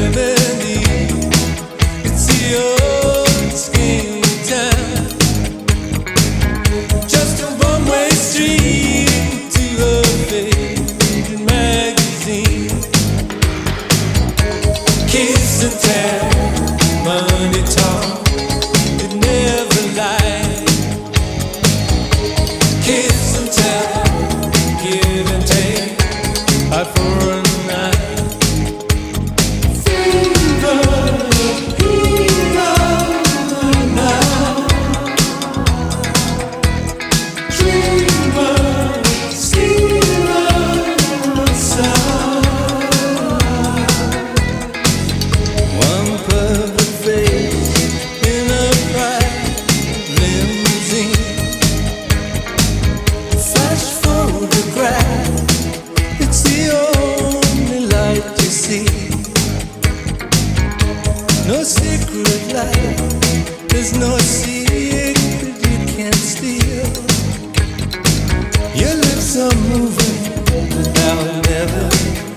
Baby. Your lips are moving without never